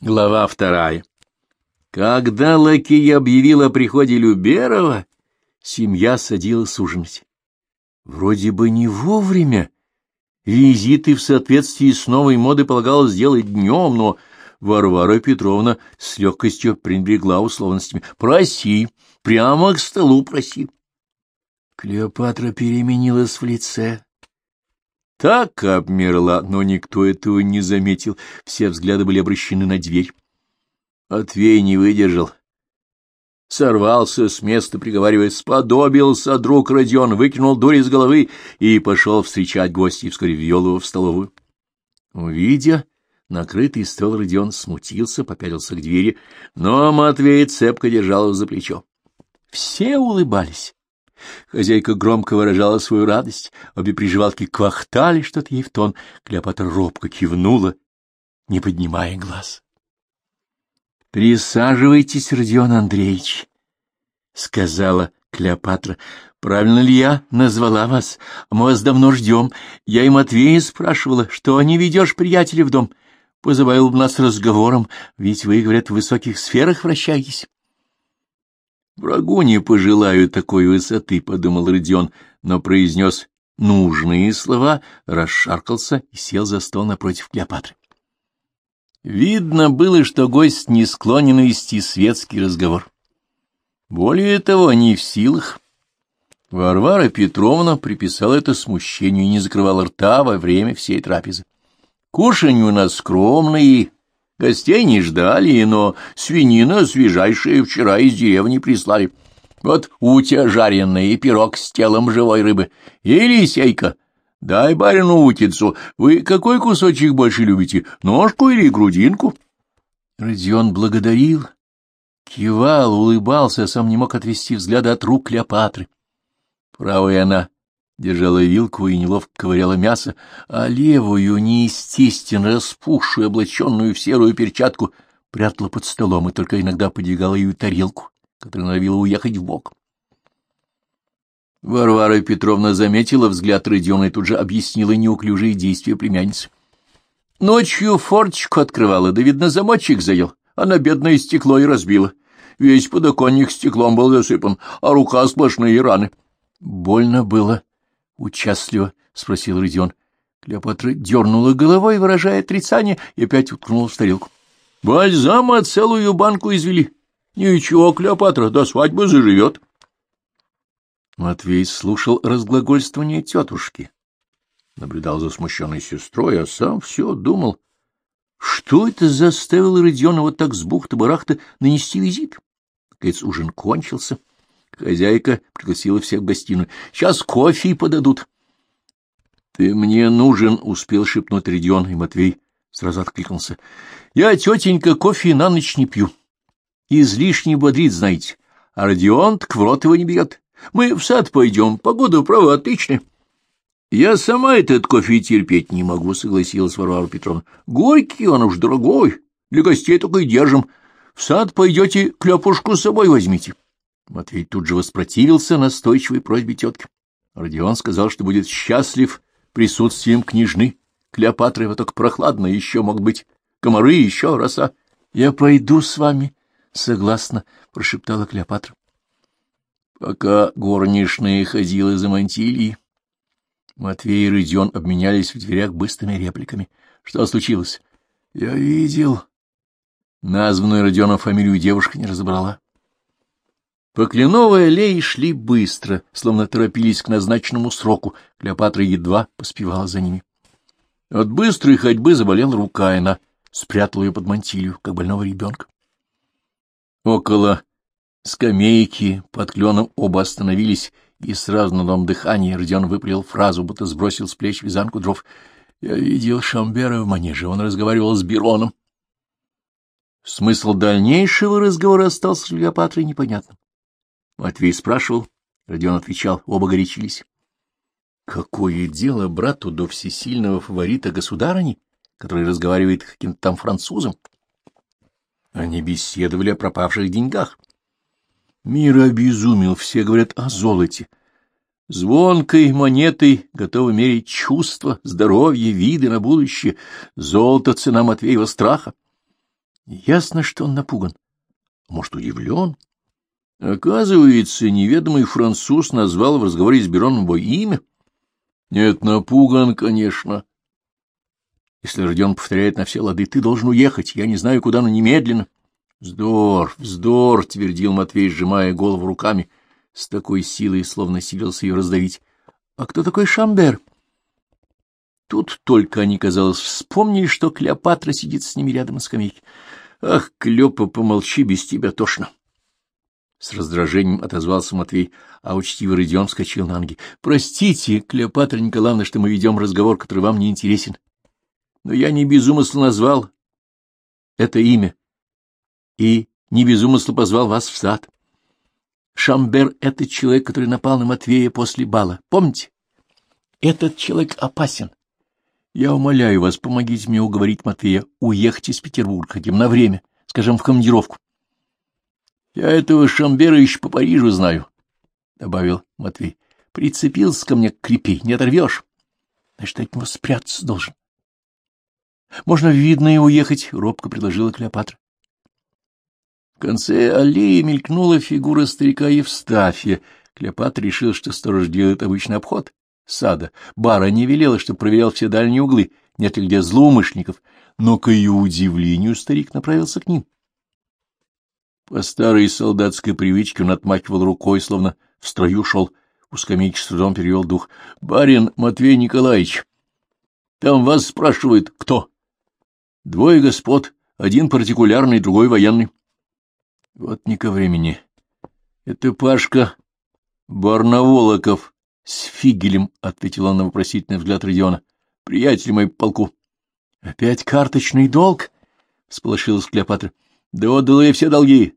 Глава вторая. Когда Лакей объявил о приходе Люберова, семья садилась ужинать. Вроде бы не вовремя. Визиты в соответствии с новой модой полагалось сделать днем, но Варвара Петровна с легкостью пренебрегла условностями. «Проси, прямо к столу проси». Клеопатра переменилась в лице, так обмерла, но никто этого не заметил, все взгляды были обращены на дверь. Отвей не выдержал. Сорвался с места, приговаривая, сподобился друг Родион, выкинул дурь из головы и пошел встречать гостей, вскоре ввел его в столовую. Увидя накрытый стол, Родион смутился, попятился к двери, но Матвей цепко держал его за плечо. Все улыбались. Хозяйка громко выражала свою радость, обе приживалки квахтали что-то ей в тон, Клеопатра робко кивнула, не поднимая глаз. — Присаживайтесь, Родион Андреевич, — сказала Клеопатра. — Правильно ли я назвала вас? Мы вас давно ждем. Я и Матвея спрашивала, что не ведешь приятеля в дом. Позабавил нас разговором, ведь вы, говорят, в высоких сферах вращаетесь. Врагу не пожелаю такой высоты, — подумал Родион, но произнес нужные слова, расшаркался и сел за стол напротив Клеопатры. Видно было, что гость не склонен вести светский разговор. Более того, не в силах. Варвара Петровна приписала это смущению и не закрывала рта во время всей трапезы. Кушанье у нас скромное, Гостей не ждали, но свинина свежайшая вчера из деревни прислали. Вот утя жареная и пирог с телом живой рыбы. Елисейка, дай барину утицу. Вы какой кусочек больше любите, ножку или грудинку? Родион благодарил, кивал, улыбался, а сам не мог отвести взгляда от рук Клеопатры. Правая она держала вилку и неловко ковыряла мясо, а левую, неестественно распухшую, облаченную в серую перчатку, прятала под столом и только иногда подвигала ее тарелку, которая норовила уехать в бок. Варвара Петровна заметила взгляд Родиона и тут же объяснила неуклюжие действия племянницы. Ночью форточку открывала, да, видно, замочек заел. Она бедное стекло и разбила. Весь подоконник стеклом был засыпан, а рука сплошные раны. Больно было, — Участливо? — спросил Родион. Клеопатра дернула головой, выражая отрицание, и опять уткнула в тарелку. — Бальзама целую банку извели. Ничего, Клеопатра, до свадьбы заживет. Матвей слушал разглагольствование тетушки, наблюдал за смущенной сестрой, а сам все думал, что это заставило Родиона вот так с бухты-барахта нанести визит. Наконец ужин кончился. — Хозяйка пригласила всех в гостиную. Сейчас кофе подадут. — Ты мне нужен, — успел шепнуть Редион, и Матвей сразу откликнулся. — Я, тетенька, кофе на ночь не пью. Излишне бодрит, знаете. А Родион так в рот его не берет. Мы в сад пойдем, погода, право, отличная. — Я сама этот кофе терпеть не могу, — согласилась Варвара Петровна. — Горький он уж дорогой, для гостей только и держим. В сад пойдете, клепушку с собой возьмите. — Матвей тут же воспротивился настойчивой просьбе тетки. Родион сказал, что будет счастлив присутствием княжны. Клеопатра его только прохладно, еще могут быть комары, еще роса. — Я пойду с вами, — согласно, — прошептала Клеопатра. Пока горничная ходила за мантильей, Матвей и Родион обменялись в дверях быстрыми репликами. Что случилось? — Я видел. Названную Родионом фамилию девушка не разобрала. По кленовой аллее шли быстро, словно торопились к назначенному сроку. Клеопатра едва поспевала за ними. От быстрой ходьбы заболела рука, и она спрятала ее под мантилью, как больного ребенка. Около скамейки под кленом оба остановились, и сразу на дом дыхания Родион выпалил фразу, будто сбросил с плеч вязанку дров. Я видел Шамбера в манеже, он разговаривал с Бироном. Смысл дальнейшего разговора остался с Клеопатрой непонятным. Матвей спрашивал, Родион отвечал, оба горячились. Какое дело брату до всесильного фаворита государыни, который разговаривает каким-то там французом? Они беседовали о пропавших деньгах. Мир обезумел, все говорят о золоте. Звонкой монетой готовы мерить чувства, здоровье, виды на будущее. Золото — цена Матвеева страха. Ясно, что он напуган. Может, удивлен? Оказывается, неведомый француз назвал в разговоре с Бероном его имя. Нет, напуган, конечно. Если Родион повторяет на все лады, ты должен уехать, я не знаю, куда, но немедленно. Вздор, вздор, — твердил Матвей, сжимая голову руками, с такой силой, словно силился ее раздавить. — А кто такой Шамбер? Тут только они, казалось, вспомнили, что Клеопатра сидит с ними рядом на скамейке. — Ах, Клёпа, помолчи, без тебя тошно. С раздражением отозвался Матвей, а учтивый Родион вскочил на ноги. — Простите, Клеопатра Николаевна, что мы ведем разговор, который вам не интересен. Но я не без умысла назвал это имя и не без умысла позвал вас в сад. Шамбер — это человек, который напал на Матвея после бала. Помните? Этот человек опасен. Я умоляю вас, помогите мне уговорить Матвея уехать из Петербурга, хотим на время, скажем, в командировку. Я этого Шамбера еще по Парижу знаю, — добавил Матвей. Прицепился ко мне крепи, не оторвешь. Значит, от него спрятаться должен. Можно видно и уехать, — робко предложила Клеопатра. В конце аллеи мелькнула фигура старика Евстафия. Клеопатра решил, что сторож делает обычный обход сада. Бара не велела, чтобы проверял все дальние углы, нет ли где злоумышленников, но, к ее удивлению, старик направился к ним. По старой солдатской привычке он отмахивал рукой, словно в строю шел. У скамейки с трудом перевел дух. — Барин Матвей Николаевич, там вас спрашивает кто? — Двое господ, один партикулярный, другой военный. — Вот не ко времени. Это Пашка Барнаволоков с фигелем, — ответил он на вопросительный взгляд Родиона. — Приятель мой полку. — Опять карточный долг? — всполошилась Клеопатра. Да отдал я все долги.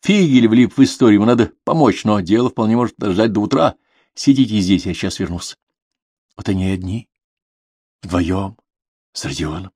Фигель влип в историю, ему надо помочь, но дело вполне может подождать до утра. Сидите здесь, я сейчас вернусь. Вот они одни, вдвоем, с Родионом.